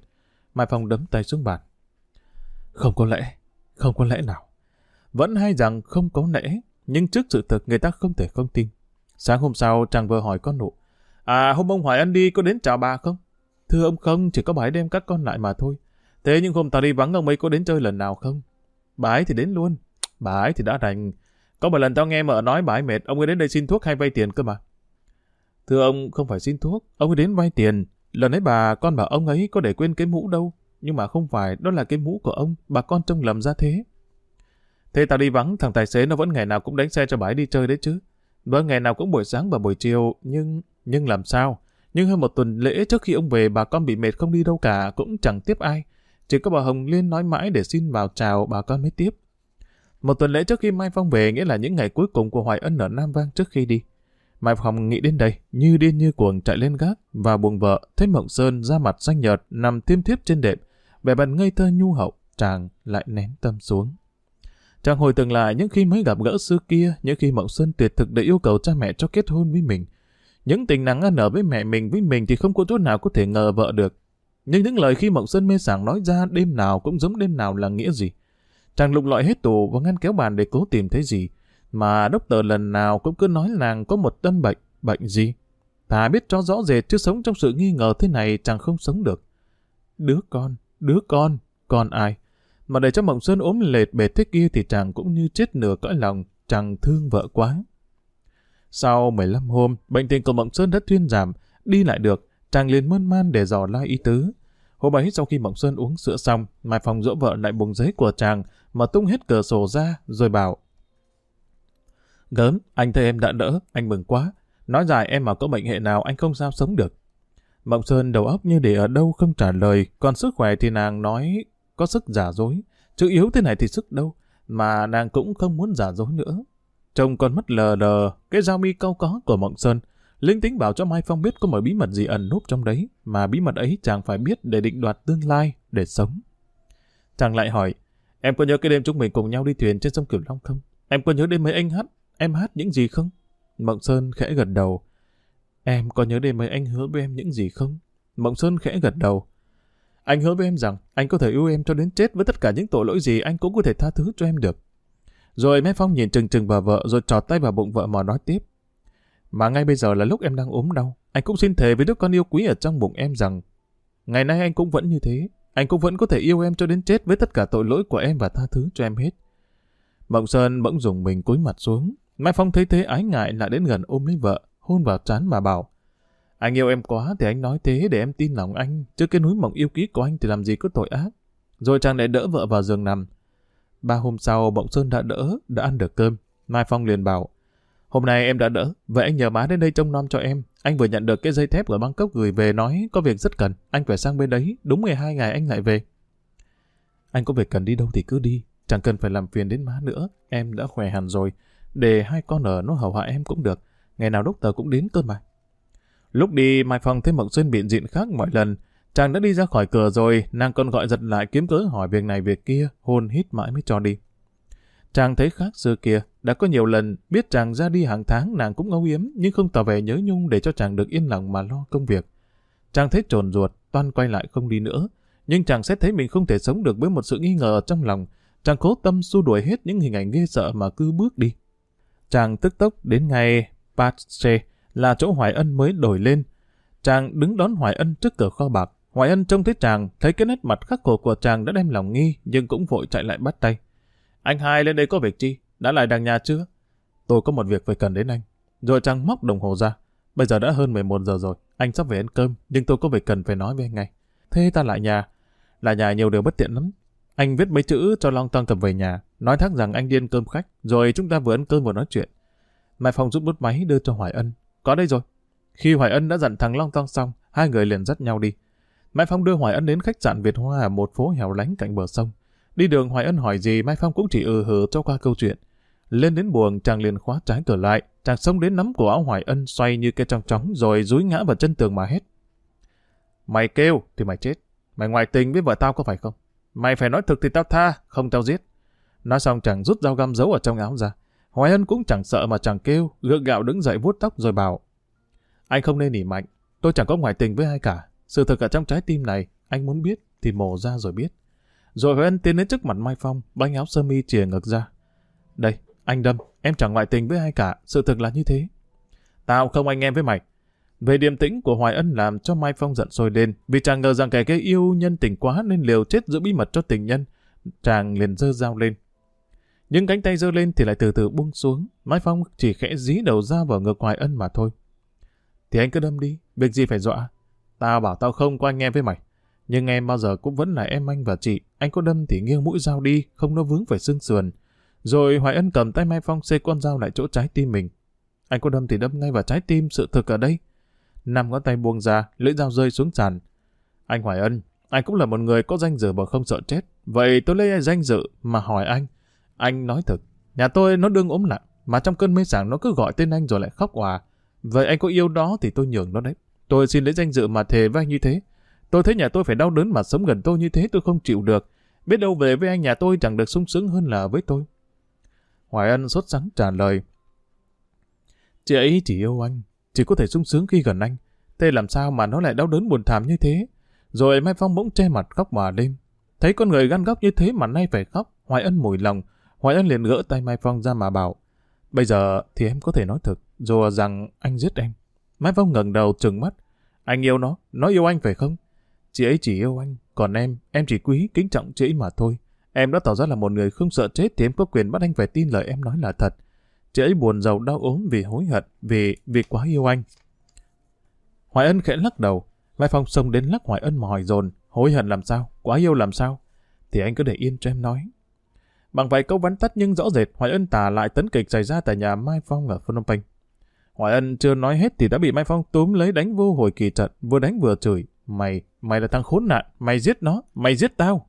Speaker 1: Mai Phong đấm tay xuống bàn. Không có lẽ, không có lẽ nào. Vẫn hay rằng không có lẽ, nhưng trước sự thật người ta không thể không tin. Sáng hôm sau, chàng vừa hỏi con nụ. À, hôm ông Hoài Ân đi có đến chào bà không? Thưa ông không, chỉ có bà ấy đem các con lại mà thôi. Thế nhưng hôm tao đi vắng ông ấy có đến chơi lần nào không? Bà ấy thì đến luôn. Bà ấy thì đã đành. Có một lần tao nghe mợ nói bà ấy mệt, ông ấy đến đây xin thuốc hay vay tiền cơ mà. Thưa ông, không phải xin thuốc, ông ấy đến vay tiền. Lần ấy bà, con bảo ông ấy có để quên cái mũ đâu. Nhưng mà không phải, đó là cái mũ của ông, bà con trông lầm ra thế. Thế tao đi vắng, thằng tài xế nó vẫn ngày nào cũng đánh xe cho bà ấy đi chơi đấy chứ. Vâng, ngày nào cũng buổi sáng và buổi chiều, nhưng... Nhưng làm sao? Nhưng hơn một tuần lễ trước khi ông về, bà con bị mệt không đi đâu cả, cũng chẳng tiếp ai. Chỉ có bà Hồng Liên nói mãi để xin vào chào bà con mới tiếp. Một tuần lễ trước khi Mai Phong về nghĩa là những ngày cuối cùng của Hoài Ân ở Nam Vang trước khi đi. Mai Phong nghĩ đến đây, như điên như cuồng chạy lên gác và buồn vợ, thấy Mộng Sơn ra mặt xanh nhợt nằm tiêm thiếp trên đệm, vẻ bận ngây thơ nhu hậu, chàng lại nén tâm xuống. Chàng hồi tưởng lại những khi mới gặp gỡ xưa kia, những khi Mộng Sơn tuyệt thực để yêu cầu cha mẹ cho kết hôn với mình. Những tình nắng ăn ở với mẹ mình với mình thì không có chỗ nào có thể ngờ vợ được. Nhưng những lời khi Mộng Sơn mê sảng nói ra đêm nào cũng giống đêm nào là nghĩa gì. Chàng lục lọi hết tù và ngăn kéo bàn để cố tìm thấy gì. Mà đốc tờ lần nào cũng cứ nói nàng có một tâm bệnh, bệnh gì. Thà biết cho rõ rệt chứ sống trong sự nghi ngờ thế này chàng không sống được. Đứa con, đứa con, con ai? Mà để cho Mộng Sơn ốm lệt bệt thế kia thì chàng cũng như chết nửa cõi lòng, chàng thương vợ quá. Sau 15 hôm, bệnh tình của Mộng Sơn đã thuyên giảm, đi lại được, chàng liền mơn man để dò la ý tứ. Hôm ấy sau khi Mộng Sơn uống sữa xong, Mai Phong dỗ vợ lại bùng giấy của chàng, mà tung hết cửa sổ ra, rồi bảo. Gớm, anh thấy em đã đỡ, anh mừng quá. Nói dài em mà có bệnh hệ nào anh không sao sống được. Mộng Sơn đầu óc như để ở đâu không trả lời, còn sức khỏe thì nàng nói có sức giả dối. Chứ yếu thế này thì sức đâu, mà nàng cũng không muốn giả dối nữa. Trông con mắt lờ lờ, cái dao mi câu có của Mộng Sơn. Linh tính bảo cho Mai Phong biết có một bí mật gì ẩn núp trong đấy, mà bí mật ấy chàng phải biết để định đoạt tương lai, để sống. Chàng lại hỏi, em có nhớ cái đêm chúng mình cùng nhau đi thuyền trên sông Cửu Long không? Em có nhớ đêm mấy anh hát, em hát những gì không? Mộng Sơn khẽ gật đầu. Em có nhớ đêm mấy anh hứa với em những gì không? Mộng Sơn khẽ gật đầu. Anh hứa với em rằng anh có thể yêu em cho đến chết với tất cả những tội lỗi gì anh cũng có thể tha thứ cho em được. Rồi Mai Phong nhìn chừng chừng vào vợ rồi trọt tay vào bụng vợ mà nói tiếp. Mà ngay bây giờ là lúc em đang ốm đau. Anh cũng xin thề với đứa con yêu quý ở trong bụng em rằng ngày nay anh cũng vẫn như thế. Anh cũng vẫn có thể yêu em cho đến chết với tất cả tội lỗi của em và tha thứ cho em hết. Mộng Sơn bỗng dùng mình cúi mặt xuống. Mai Phong thấy thế ái ngại lại đến gần ôm lấy vợ, hôn vào trán mà bảo. Anh yêu em quá thì anh nói thế để em tin lòng anh, chứ cái núi mộng yêu ký của anh thì làm gì có tội ác. Rồi chàng lại đỡ vợ vào giường nằm. Ba hôm sau, Mộng Sơn đã đỡ, đã ăn được cơm. Mai Phong liền bảo, hôm nay em đã đỡ, vậy anh nhờ má đến đây trông nom cho em. Anh vừa nhận được cái dây thép ở Bangkok gửi về nói có việc rất cần, anh phải sang bên đấy, đúng 12 ngày anh lại về. Anh có việc cần đi đâu thì cứ đi, chẳng cần phải làm phiền đến má nữa, em đã khỏe hẳn rồi. Để hai con ở nó hầu hạ em cũng được, ngày nào đốc tờ cũng đến cơ mà. Lúc đi, Mai Phong thấy Mộng xuyên biện diện khác mọi lần. Chàng đã đi ra khỏi cửa rồi, nàng còn gọi giật lại kiếm cớ hỏi việc này việc kia, hôn hít mãi mới cho đi. Chàng thấy khác xưa kia, đã có nhiều lần biết chàng ra đi hàng tháng nàng cũng ngấu yếm nhưng không tỏ vẻ nhớ nhung để cho chàng được yên lòng mà lo công việc. Chàng thấy trồn ruột, toan quay lại không đi nữa, nhưng chàng sẽ thấy mình không thể sống được với một sự nghi ngờ trong lòng. Chàng cố tâm xua đuổi hết những hình ảnh ghê sợ mà cứ bước đi. Chàng tức tốc đến ngày Pache là chỗ Hoài Ân mới đổi lên. Chàng đứng đón Hoài Ân trước cửa kho bạc. Hoài Ân trông thấy chàng, thấy cái nét mặt khắc khổ của chàng đã đem lòng nghi, nhưng cũng vội chạy lại bắt tay. Anh hai lên đây có việc chi? Đã lại đằng nhà chưa? Tôi có một việc phải cần đến anh. Rồi trăng móc đồng hồ ra. Bây giờ đã hơn 11 giờ rồi. Anh sắp về ăn cơm, nhưng tôi có việc cần phải nói với anh ngay. Thế ta lại nhà. Là nhà nhiều điều bất tiện lắm. Anh viết mấy chữ cho Long Tăng cầm về nhà, nói thắc rằng anh điên cơm khách, rồi chúng ta vừa ăn cơm vừa nói chuyện. Mai Phong rút bút máy đưa cho Hoài Ân. Có đây rồi. Khi Hoài Ân đã dặn thằng Long Tăng xong, hai người liền dắt nhau đi. Mai Phong đưa Hoài Ân đến khách sạn Việt Hoa ở một phố hẻo lánh cạnh bờ sông. Đi đường Hoài Ân hỏi gì Mai Phong cũng chỉ ừ hừ cho qua câu chuyện. Lên đến buồng chàng liền khóa trái cửa lại, chàng xông đến nắm cổ áo Hoài Ân xoay như cây trong chóng rồi dúi ngã vào chân tường mà hết. Mày kêu thì mày chết. Mày ngoại tình với vợ tao có phải không? Mày phải nói thực thì tao tha, không tao giết. Nói xong chàng rút dao găm giấu ở trong áo ra. Hoài Ân cũng chẳng sợ mà chàng kêu, gượng gạo đứng dậy vuốt tóc rồi bảo. Anh không nên nỉ mạnh, tôi chẳng có ngoại tình với ai cả. Sự thật ở trong trái tim này, anh muốn biết thì mổ ra rồi biết. Rồi Hoài Ân tiến đến trước mặt Mai Phong, bánh áo sơ mi chìa ngực ra. Đây, anh Đâm, em chẳng ngoại tình với ai cả, sự thực là như thế. Tao không anh em với mày. Về điềm tĩnh của Hoài Ân làm cho Mai Phong giận sôi lên, vì chàng ngờ rằng kẻ kia yêu nhân tình quá nên liều chết giữ bí mật cho tình nhân. Chàng liền dơ dao lên, nhưng cánh tay giơ lên thì lại từ từ buông xuống. Mai Phong chỉ khẽ dí đầu ra vào ngực Hoài Ân mà thôi. Thì anh cứ đâm đi, việc gì phải dọa. Tao bảo tao không có anh em với mày. Nhưng em bao giờ cũng vẫn là em anh và chị. Anh có đâm thì nghiêng mũi dao đi, không nó vướng phải xương sườn. Rồi Hoài Ân cầm tay Mai Phong xê con dao lại chỗ trái tim mình. Anh có đâm thì đâm ngay vào trái tim sự thực ở đây. Năm ngón tay buông ra, lưỡi dao rơi xuống sàn. Anh Hoài Ân, anh cũng là một người có danh dự mà không sợ chết. Vậy tôi lấy danh dự mà hỏi anh, anh nói thật, nhà tôi nó đương ốm nặng, mà trong cơn mê sảng nó cứ gọi tên anh rồi lại khóc hòa. Vậy anh có yêu đó thì tôi nhường nó đấy. Tôi xin lấy danh dự mà thề với anh như thế. Tôi thấy nhà tôi phải đau đớn mà sống gần tôi như thế tôi không chịu được. Biết đâu về với anh nhà tôi chẳng được sung sướng hơn là với tôi. Hoài Ân sốt sắng trả lời. Chị ấy chỉ yêu anh, chỉ có thể sung sướng khi gần anh. Thế làm sao mà nó lại đau đớn buồn thảm như thế? Rồi Mai Phong bỗng che mặt khóc mà đêm. Thấy con người gan góc như thế mà nay phải khóc, Hoài Ân mùi lòng, Hoài Ân liền gỡ tay Mai Phong ra mà bảo, bây giờ thì em có thể nói thật dù rằng anh giết em. Mai Phong ngẩng đầu trừng mắt, anh yêu nó, nó yêu anh phải không? Chị ấy chỉ yêu anh, còn em, em chỉ quý, kính trọng chị ấy mà thôi. Em đã tỏ ra là một người không sợ chết thì em có quyền bắt anh phải tin lời em nói là thật. Chị ấy buồn giàu đau ốm vì hối hận, vì vì quá yêu anh. Hoài Ân khẽ lắc đầu, Mai Phong xông đến lắc Hoài Ân mà hỏi dồn, hối hận làm sao, quá yêu làm sao? Thì anh cứ để yên cho em nói. Bằng vài câu vắn tắt nhưng rõ rệt, Hoài Ân tả lại tấn kịch xảy ra tại nhà Mai Phong ở Phnom Penh. Hoài Ân chưa nói hết thì đã bị Mai Phong túm lấy đánh vô hồi kỳ trận, vừa đánh vừa chửi. Mày, mày là thằng khốn nạn, mày giết nó, mày giết tao.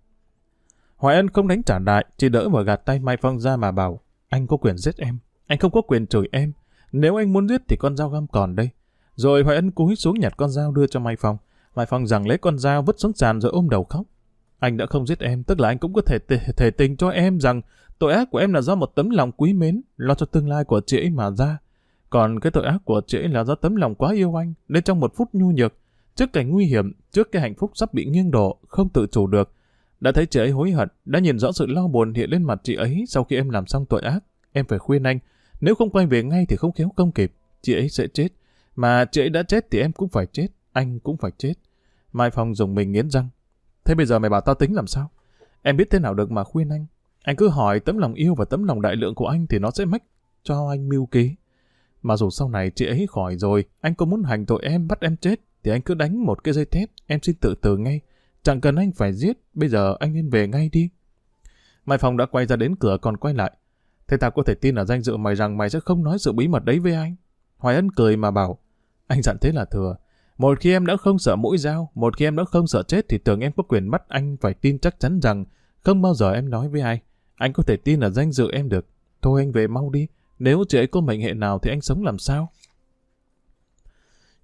Speaker 1: Hoài Ân không đánh trả đại, chỉ đỡ và gạt tay Mai Phong ra mà bảo, anh có quyền giết em, anh không có quyền chửi em. Nếu anh muốn giết thì con dao găm còn đây. Rồi Hoài Ân cúi xuống nhặt con dao đưa cho Mai Phong. Mai Phong rằng lấy con dao vứt xuống sàn rồi ôm đầu khóc. Anh đã không giết em, tức là anh cũng có thể thể tình cho em rằng tội ác của em là do một tấm lòng quý mến, lo cho tương lai của chị ấy mà ra. Còn cái tội ác của chị ấy là do tấm lòng quá yêu anh, nên trong một phút nhu nhược, trước cảnh nguy hiểm, trước cái hạnh phúc sắp bị nghiêng đổ, không tự chủ được, Đã thấy chị ấy hối hận, đã nhìn rõ sự lo buồn hiện lên mặt chị ấy sau khi em làm xong tội ác. Em phải khuyên anh, nếu không quay về ngay thì không khéo công kịp, chị ấy sẽ chết. Mà chị ấy đã chết thì em cũng phải chết, anh cũng phải chết. Mai Phong dùng mình nghiến răng. Thế bây giờ mày bảo tao tính làm sao? Em biết thế nào được mà khuyên anh. Anh cứ hỏi tấm lòng yêu và tấm lòng đại lượng của anh thì nó sẽ mách cho anh mưu kế. Mà dù sau này chị ấy khỏi rồi, anh có muốn hành tội em bắt em chết, thì anh cứ đánh một cái dây thép, em xin tự tử ngay. Chẳng cần anh phải giết, bây giờ anh nên về ngay đi. Mai Phong đã quay ra đến cửa còn quay lại. Thế ta có thể tin ở danh dự mày rằng mày sẽ không nói sự bí mật đấy với anh. Hoài Ân cười mà bảo, anh dặn thế là thừa. Một khi em đã không sợ mũi dao, một khi em đã không sợ chết thì tưởng em có quyền bắt anh phải tin chắc chắn rằng không bao giờ em nói với ai. Anh có thể tin ở danh dự em được. Thôi anh về mau đi. Nếu chị ấy có mệnh hệ nào thì anh sống làm sao?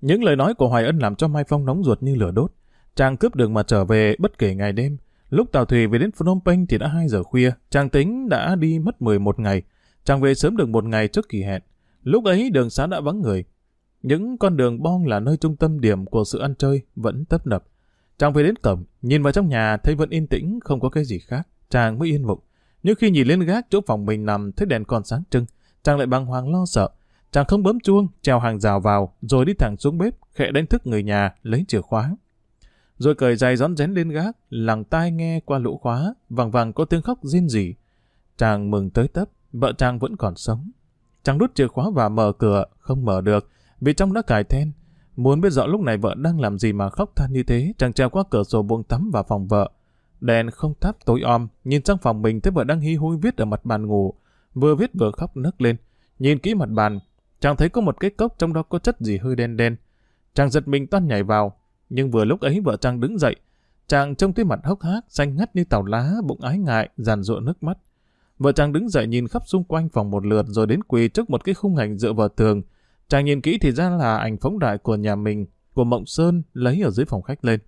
Speaker 1: Những lời nói của Hoài Ân làm cho Mai Phong nóng ruột như lửa đốt. Chàng cướp đường mà trở về bất kể ngày đêm. Lúc tàu thủy về đến Phnom Penh thì đã 2 giờ khuya. Chàng tính đã đi mất 11 ngày. Chàng về sớm được một ngày trước kỳ hẹn. Lúc ấy đường xá đã vắng người. Những con đường bong là nơi trung tâm điểm của sự ăn chơi vẫn tấp nập. Chàng về đến cổng, nhìn vào trong nhà thấy vẫn yên tĩnh, không có cái gì khác. Chàng mới yên vụng. Nhưng khi nhìn lên gác chỗ phòng mình nằm thấy đèn còn sáng trưng, chàng lại bàng hoàng lo sợ. Chàng không bấm chuông, treo hàng rào vào, rồi đi thẳng xuống bếp, khẽ đánh thức người nhà, lấy chìa khóa. Rồi cởi giày rón rén lên gác, lằng tai nghe qua lỗ khóa, vàng vàng có tiếng khóc riêng gì. Chàng mừng tới tấp, vợ chàng vẫn còn sống. Chàng đút chìa khóa và mở cửa, không mở được, vì trong đã cài then. Muốn biết rõ lúc này vợ đang làm gì mà khóc than như thế, chàng treo qua cửa sổ buông tắm vào phòng vợ. Đèn không thắp tối om, nhìn sang phòng mình thấy vợ đang hí húi viết ở mặt bàn ngủ, vừa viết vừa khóc nấc lên. Nhìn kỹ mặt bàn, chàng thấy có một cái cốc trong đó có chất gì hơi đen đen. Chàng giật mình toan nhảy vào, nhưng vừa lúc ấy vợ chàng đứng dậy. Chàng trông thấy mặt hốc hác, xanh ngắt như tàu lá, bụng ái ngại, giàn ruộng nước mắt. Vợ chàng đứng dậy nhìn khắp xung quanh phòng một lượt rồi đến quỳ trước một cái khung ảnh dựa vào tường. Chàng nhìn kỹ thì ra là ảnh phóng đại của nhà mình, của Mộng Sơn lấy ở dưới phòng khách lên.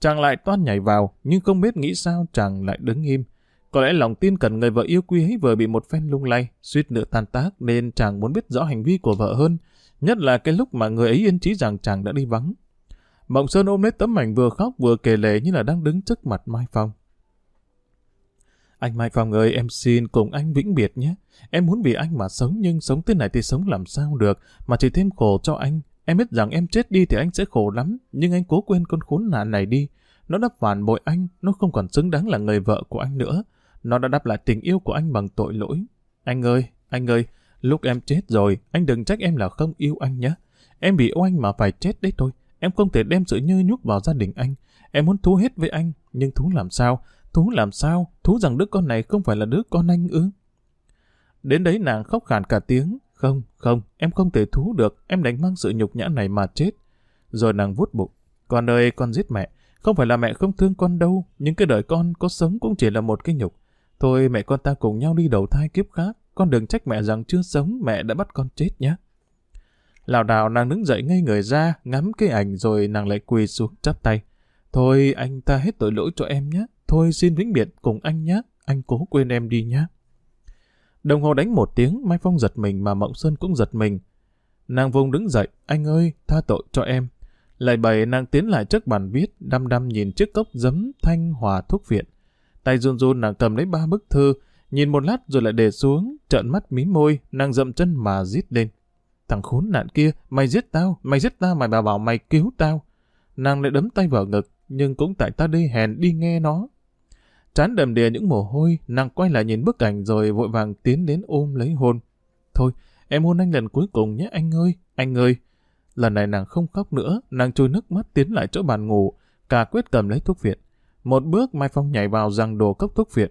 Speaker 1: Chàng lại toan nhảy vào, nhưng không biết nghĩ sao chàng lại đứng im. Có lẽ lòng tin cần người vợ yêu quý ấy vừa bị một phen lung lay, suýt nữa tan tác nên chàng muốn biết rõ hành vi của vợ hơn, nhất là cái lúc mà người ấy yên trí rằng chàng đã đi vắng. Mộng Sơn ôm lấy tấm ảnh vừa khóc vừa kể lệ như là đang đứng trước mặt Mai Phong. Anh Mai Phong ơi, em xin cùng anh vĩnh biệt nhé. Em muốn vì anh mà sống nhưng sống thế này thì sống làm sao được, mà chỉ thêm khổ cho anh. Em biết rằng em chết đi thì anh sẽ khổ lắm, nhưng anh cố quên con khốn nạn này đi. Nó đã phản bội anh, nó không còn xứng đáng là người vợ của anh nữa. Nó đã đáp lại tình yêu của anh bằng tội lỗi. Anh ơi, anh ơi, lúc em chết rồi, anh đừng trách em là không yêu anh nhé. Em bị oanh mà phải chết đấy thôi. Em không thể đem sự nhơ nhúc vào gia đình anh. Em muốn thú hết với anh, nhưng thú làm sao? Thú làm sao? Thú rằng đứa con này không phải là đứa con anh ư? Đến đấy nàng khóc khàn cả tiếng. Không, không, em không thể thú được, em đánh mang sự nhục nhã này mà chết. Rồi nàng vút bụng. Con ơi, con giết mẹ. Không phải là mẹ không thương con đâu, nhưng cái đời con có sống cũng chỉ là một cái nhục. Thôi mẹ con ta cùng nhau đi đầu thai kiếp khác. Con đừng trách mẹ rằng chưa sống, mẹ đã bắt con chết nhé. Lào đào nàng đứng dậy ngay người ra, ngắm cái ảnh rồi nàng lại quỳ xuống chắp tay. Thôi anh ta hết tội lỗi cho em nhé. Thôi xin vĩnh biệt cùng anh nhé. Anh cố quên em đi nhé. Đồng hồ đánh một tiếng, Mai Phong giật mình mà Mộng Sơn cũng giật mình. Nàng vùng đứng dậy, anh ơi, tha tội cho em. Lại bày nàng tiến lại trước bàn viết, đăm đăm nhìn chiếc cốc giấm thanh hòa thuốc viện. Tay run run nàng cầm lấy ba bức thư, nhìn một lát rồi lại để xuống, trợn mắt mím môi, nàng dậm chân mà rít lên. Thằng khốn nạn kia, mày giết tao, mày giết tao, mày bảo bảo mày cứu tao. Nàng lại đấm tay vào ngực, nhưng cũng tại ta đi hèn đi nghe nó. Chán đầm đìa những mồ hôi, nàng quay lại nhìn bức ảnh rồi vội vàng tiến đến ôm lấy hôn. Thôi, em hôn anh lần cuối cùng nhé anh ơi, anh ơi. Lần này nàng không khóc nữa, nàng trôi nước mắt tiến lại chỗ bàn ngủ, cả quyết cầm lấy thuốc viện. Một bước Mai Phong nhảy vào rằng đồ cốc thuốc viện.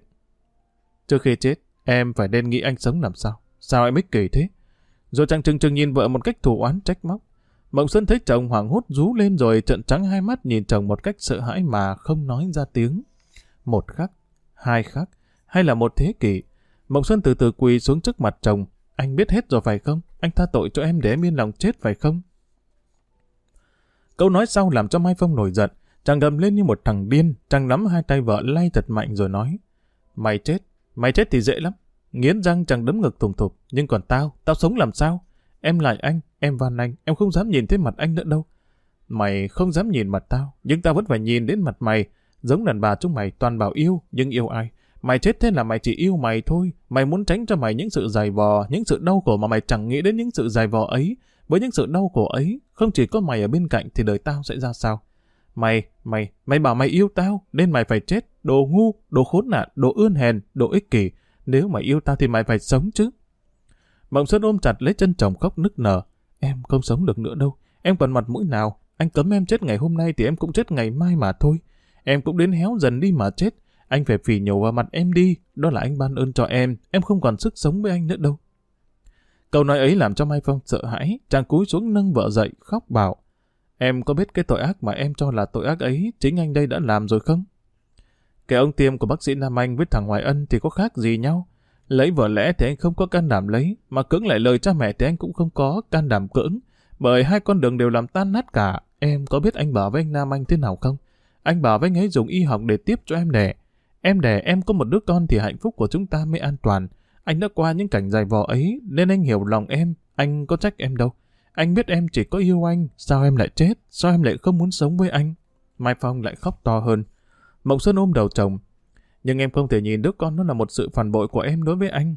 Speaker 1: Trước khi chết, em phải nên nghĩ anh sống làm sao? Sao em ích kỷ thế? Rồi chàng trừng trừng nhìn vợ một cách thù oán trách móc. Mộng Xuân thấy chồng hoảng hốt rú lên rồi trận trắng hai mắt nhìn chồng một cách sợ hãi mà không nói ra tiếng. Một khắc, hai khắc, hay là một thế kỷ. Mộng Xuân từ từ quỳ xuống trước mặt chồng. Anh biết hết rồi phải không? Anh tha tội cho em để em yên lòng chết phải không? Câu nói sau làm cho Mai Phong nổi giận. Chàng gầm lên như một thằng điên, chàng nắm hai tay vợ lay thật mạnh rồi nói. Mày chết, mày chết thì dễ lắm. Nghiến răng chàng đấm ngực thùng thục. Nhưng còn tao, tao sống làm sao? Em lại anh, em van anh, em không dám nhìn thấy mặt anh nữa đâu. Mày không dám nhìn mặt tao, nhưng tao vẫn phải nhìn đến mặt mày. Giống đàn bà chúng mày toàn bảo yêu, nhưng yêu ai? Mày chết thế là mày chỉ yêu mày thôi. Mày muốn tránh cho mày những sự dài vò, những sự đau khổ mà mày chẳng nghĩ đến những sự dài vò ấy. Với những sự đau khổ ấy, không chỉ có mày ở bên cạnh thì đời tao sẽ ra sao? Mày, mày, mày bảo mày yêu tao, nên mày phải chết. Đồ ngu, đồ khốn nạn, đồ ươn hèn, đồ ích kỷ. Nếu mày yêu tao thì mày phải sống chứ. Mộng Xuân ôm chặt lấy chân chồng khóc nức nở. Em không sống được nữa đâu. Em còn mặt mũi nào. Anh cấm em chết ngày hôm nay thì em cũng chết ngày mai mà thôi. Em cũng đến héo dần đi mà chết. Anh phải phỉ nhổ vào mặt em đi. Đó là anh ban ơn cho em. Em không còn sức sống với anh nữa đâu. Câu nói ấy làm cho Mai Phong sợ hãi. Chàng cúi xuống nâng vợ dậy, khóc bảo. Em có biết cái tội ác mà em cho là tội ác ấy chính anh đây đã làm rồi không? Cái ông tiêm của bác sĩ Nam Anh với thằng Hoài Ân thì có khác gì nhau? Lấy vợ lẽ thì anh không có can đảm lấy, mà cưỡng lại lời cha mẹ thì anh cũng không có can đảm cưỡng. Bởi hai con đường đều làm tan nát cả. Em có biết anh bảo với anh Nam Anh thế nào không? Anh bảo với anh ấy dùng y học để tiếp cho em đẻ. Em đẻ em có một đứa con thì hạnh phúc của chúng ta mới an toàn. Anh đã qua những cảnh dài vò ấy nên anh hiểu lòng em, anh có trách em đâu. Anh biết em chỉ có yêu anh, sao em lại chết, sao em lại không muốn sống với anh? Mai Phong lại khóc to hơn. Mộng Xuân ôm đầu chồng. Nhưng em không thể nhìn đứa con nó là một sự phản bội của em đối với anh.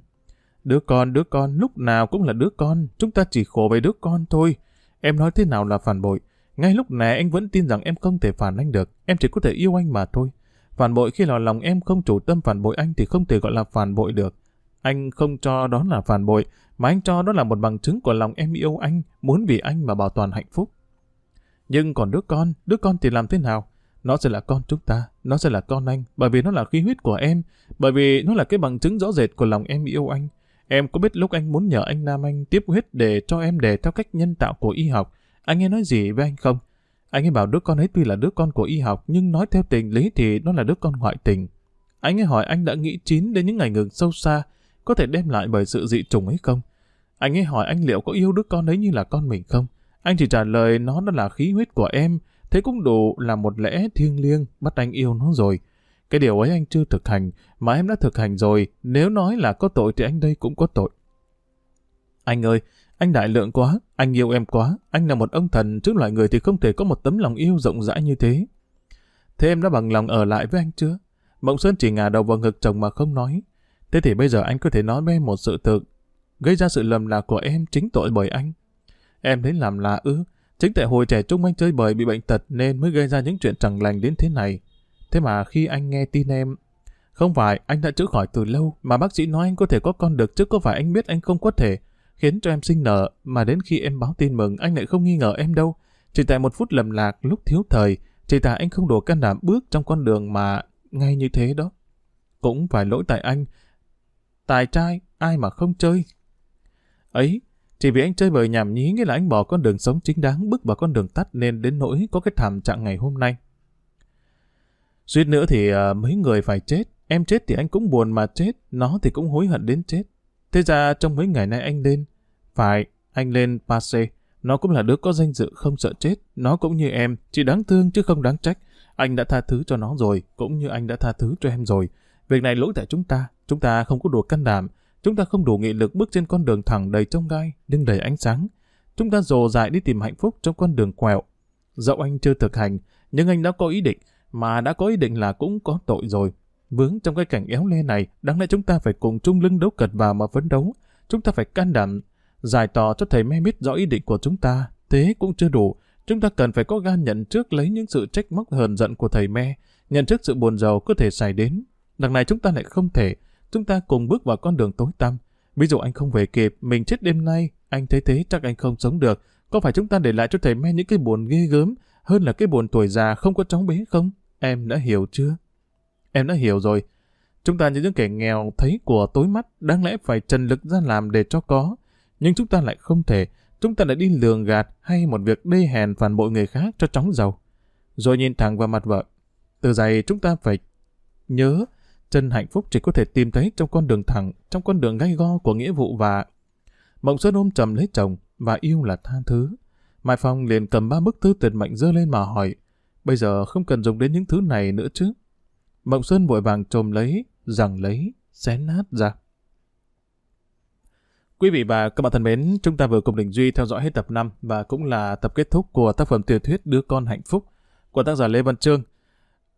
Speaker 1: Đứa con, đứa con, lúc nào cũng là đứa con, chúng ta chỉ khổ về đứa con thôi. Em nói thế nào là phản bội? Ngay lúc này anh vẫn tin rằng em không thể phản anh được, em chỉ có thể yêu anh mà thôi. Phản bội khi là lòng em không chủ tâm phản bội anh thì không thể gọi là phản bội được. Anh không cho đó là phản bội, mà anh cho đó là một bằng chứng của lòng em yêu anh, muốn vì anh mà bảo toàn hạnh phúc. Nhưng còn đứa con, đứa con thì làm thế nào? Nó sẽ là con chúng ta, nó sẽ là con anh, bởi vì nó là khí huyết của em, bởi vì nó là cái bằng chứng rõ rệt của lòng em yêu anh. Em có biết lúc anh muốn nhờ anh Nam Anh tiếp huyết để cho em đẻ theo cách nhân tạo của y học, anh ấy nói gì với anh không? Anh ấy bảo đứa con ấy tuy là đứa con của y học, nhưng nói theo tình lý thì nó là đứa con ngoại tình. Anh ấy hỏi anh đã nghĩ chín đến những ngày ngừng sâu xa, có thể đem lại bởi sự dị trùng ấy không? Anh ấy hỏi anh liệu có yêu đứa con ấy như là con mình không? Anh chỉ trả lời nó đó là khí huyết của em, thế cũng đủ là một lẽ thiêng liêng, bắt anh yêu nó rồi. Cái điều ấy anh chưa thực hành, mà em đã thực hành rồi, nếu nói là có tội thì anh đây cũng có tội. Anh ơi, anh đại lượng quá, anh yêu em quá, anh là một ông thần, chứ loại người thì không thể có một tấm lòng yêu rộng rãi như thế. Thế em đã bằng lòng ở lại với anh chưa? Mộng Sơn chỉ ngả đầu vào ngực chồng mà không nói. Thế thì bây giờ anh có thể nói với em một sự thực, gây ra sự lầm lạc của em chính tội bởi anh. Em đến làm lạ ư, chính tại hồi trẻ trung anh chơi bời bị bệnh tật nên mới gây ra những chuyện chẳng lành đến thế này. Thế mà khi anh nghe tin em, không phải anh đã chữa khỏi từ lâu mà bác sĩ nói anh có thể có con được chứ có phải anh biết anh không có thể, khiến cho em sinh nở mà đến khi em báo tin mừng anh lại không nghi ngờ em đâu. Chỉ tại một phút lầm lạc lúc thiếu thời, chỉ tại anh không đủ can đảm bước trong con đường mà ngay như thế đó. Cũng phải lỗi tại anh. Tài trai, ai mà không chơi, Ấy, chỉ vì anh chơi bời nhảm nhí nghĩa là anh bỏ con đường sống chính đáng bước vào con đường tắt nên đến nỗi có cái thảm trạng ngày hôm nay. Suýt nữa thì uh, mấy người phải chết, em chết thì anh cũng buồn mà chết, nó thì cũng hối hận đến chết. Thế ra trong mấy ngày nay anh lên, phải, anh lên Passe, nó cũng là đứa có danh dự không sợ chết, nó cũng như em, chỉ đáng thương chứ không đáng trách. Anh đã tha thứ cho nó rồi, cũng như anh đã tha thứ cho em rồi. Việc này lỗi tại chúng ta, chúng ta không có đủ can đảm, Chúng ta không đủ nghị lực bước trên con đường thẳng đầy trông gai, nhưng đầy ánh sáng. Chúng ta dồ dại đi tìm hạnh phúc trong con đường quẹo. Dẫu anh chưa thực hành, nhưng anh đã có ý định, mà đã có ý định là cũng có tội rồi. Vướng trong cái cảnh éo le này, đáng lẽ chúng ta phải cùng chung lưng đấu cật vào mà phấn đấu. Chúng ta phải can đảm, giải tỏ cho thầy me biết rõ ý định của chúng ta. Thế cũng chưa đủ. Chúng ta cần phải có gan nhận trước lấy những sự trách móc hờn giận của thầy me, nhận trước sự buồn giàu có thể xảy đến. Đằng này chúng ta lại không thể, chúng ta cùng bước vào con đường tối tăm. Ví dụ anh không về kịp, mình chết đêm nay, anh thấy thế chắc anh không sống được. Có phải chúng ta để lại cho thầy me những cái buồn ghê gớm, hơn là cái buồn tuổi già không có chóng bé không? Em đã hiểu chưa? Em đã hiểu rồi. Chúng ta như những kẻ nghèo thấy của tối mắt, đáng lẽ phải trần lực ra làm để cho có. Nhưng chúng ta lại không thể, chúng ta lại đi lường gạt hay một việc đê hèn phản bội người khác cho chóng giàu. Rồi nhìn thẳng vào mặt vợ. Từ giày chúng ta phải nhớ Chân hạnh phúc chỉ có thể tìm thấy trong con đường thẳng, trong con đường gay go của nghĩa vụ và... Mộng Sơn ôm chầm lấy chồng và yêu là tha thứ. Mai Phong liền cầm ba bức thư tuyệt mệnh dơ lên mà hỏi, bây giờ không cần dùng đến những thứ này nữa chứ. Mộng Sơn vội vàng trồm lấy, rằng lấy, xé nát ra. Quý vị và các bạn thân mến, chúng ta vừa cùng Đình Duy theo dõi hết tập 5 và cũng là tập kết thúc của tác phẩm tiểu thuyết Đứa con hạnh phúc của tác giả Lê Văn Trương.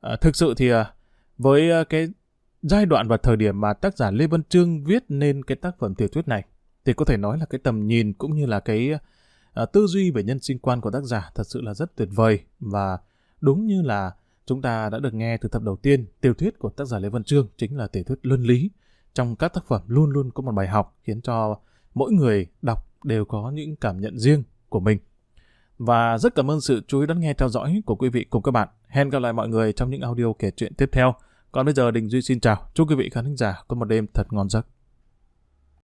Speaker 1: À, thực sự thì à, với à, cái giai đoạn và thời điểm mà tác giả Lê Văn Trương viết nên cái tác phẩm tiểu thuyết này thì có thể nói là cái tầm nhìn cũng như là cái à, tư duy về nhân sinh quan của tác giả thật sự là rất tuyệt vời và đúng như là chúng ta đã được nghe từ tập đầu tiên tiểu thuyết của tác giả Lê Văn Trương chính là tiểu thuyết luân lý trong các tác phẩm luôn luôn có một bài học khiến cho mỗi người đọc đều có những cảm nhận riêng của mình. Và rất cảm ơn sự chú ý đón nghe theo dõi của quý vị cùng các bạn. Hẹn gặp lại mọi người trong những audio kể chuyện tiếp theo. Còn bây giờ Đình Duy xin chào. Chúc quý vị khán giả có một đêm thật ngon giấc.